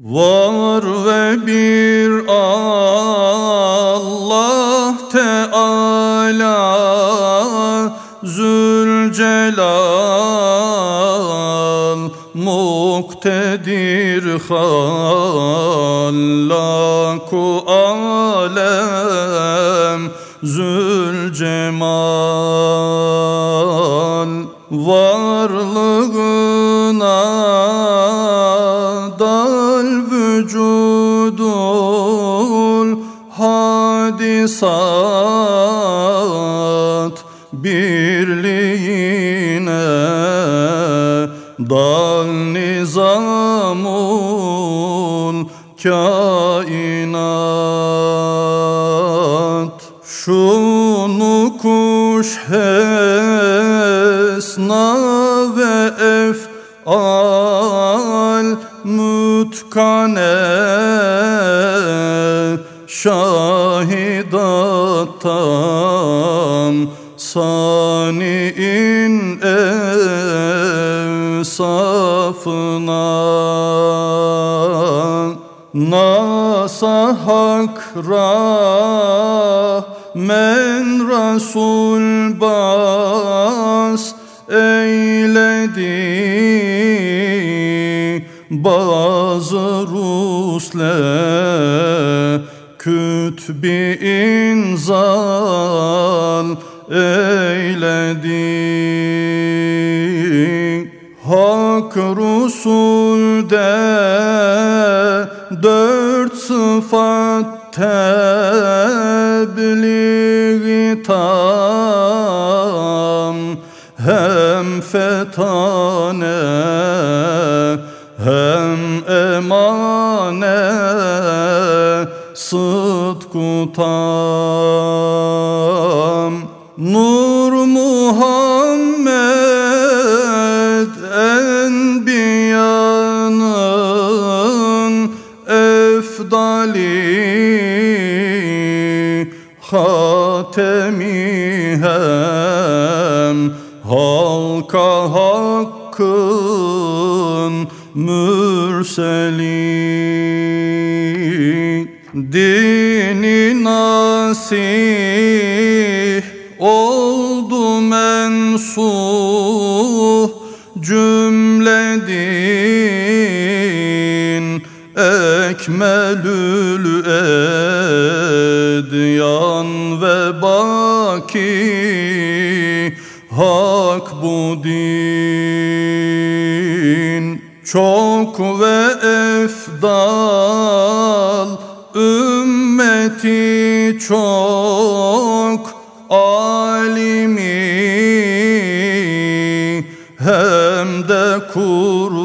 Var ve bir Allah Teala Zülcelal Muktedir Hallaku Alem Zülcemal hadisat birliğine dal nizamul kainat. Şunu kuş hesna ve efal mutkane şahidattan sani'in evsafına Nasa hak men Resul bas eyledi. Bazı rusle kütbi inzal eyledi Hak Rusul'de dört sıfat tebliği hatemi hem halka hakkın mürseli. Dini nasih oldu hak bu din. Çok ve efdal. Ümmeti çok. Alimi hem de Kur'an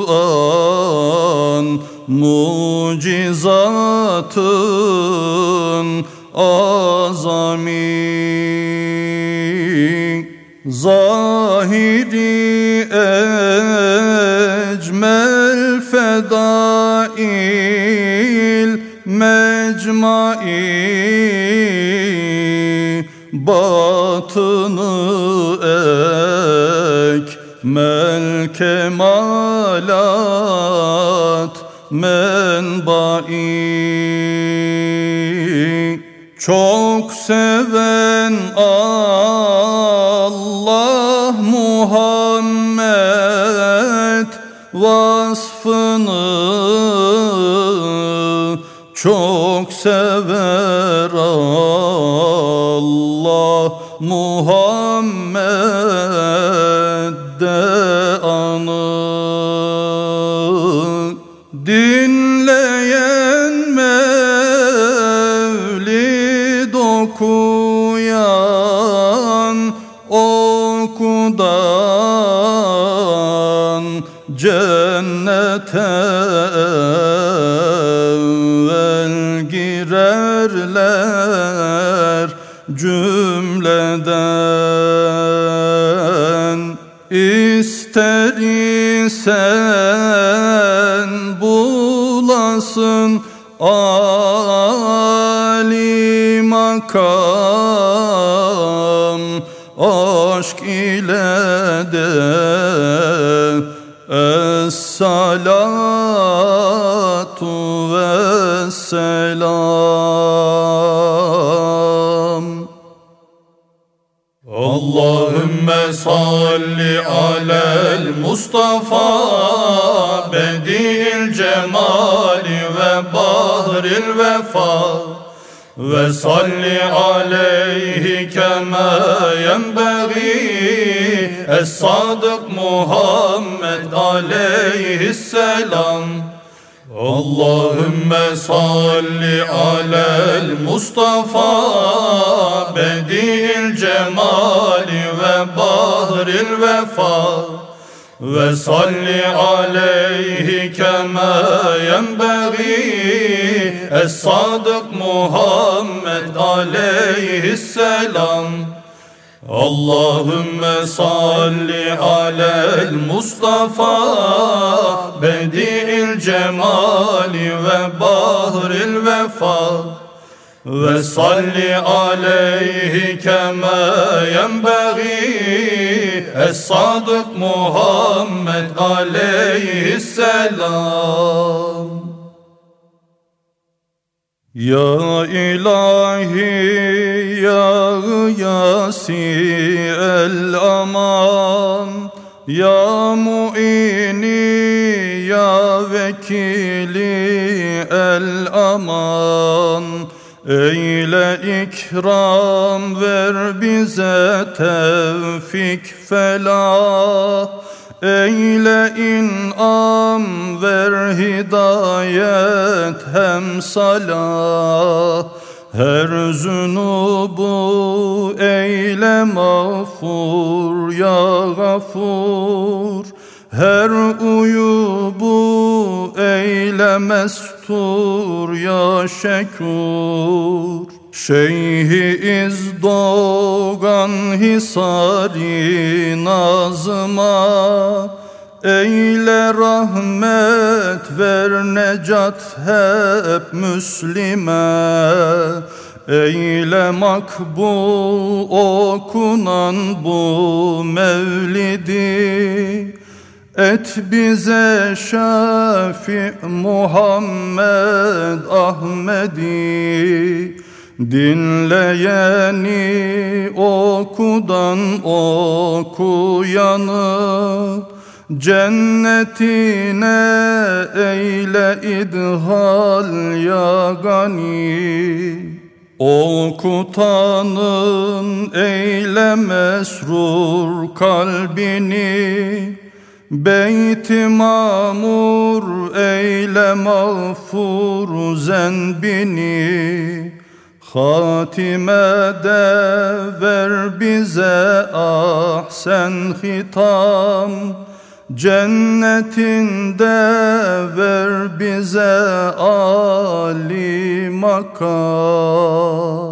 zahiri ecmel fedail mecmai batını ekmel kemalat menbai çok seven Allah Muhammed vasfını çok sever Allah. Muhammed'de cennete evvel girerler cümleden. İster isen bulasın Ali makam aşk ile de Salatu selam. Allahümme salli alel Mustafa Bedil cemali ve bahril vefa. Ve salli aleyhi kema yenbeği Es-Sadık Muhammed aleyhisselam. Allahümme salli alel Mustafa Bedil cemali ve bahril vefa. Ve salli aleyhi kema yenbeği Es-Sadık Muhammed aleyhisselam Allahümme salli alel Mustafa Bedi'il cemali ve bahril vefa. Ve salli aleyhi kema yenbeği Es-Sadık Muhammed aleyhisselam Ya ilahi ya yasi el aman Ya muini ya vekili el aman. Eyle ikram ver bize tevfik felah Eyle inam ver hidayet hem salah. Her zunubu eyle mağfur ya gafur. Her uyubu eyle mestur ya şekur Şeyhi iz doğan hisari nazıma Eyle rahmet ver necat hep Müslime. Eyle makbul okunan bu mevlidi Et bize Şafi Muhammed Ahmedi Dinleyeni okudan okuyanı Cennetine eyle idhal ya gani Okutanın eyle mesrur kalbini. Beyt-i mamur eyle mağfur zenbini Hatimede ver bize ahsen hitam. Cennetinde ver bize ali makam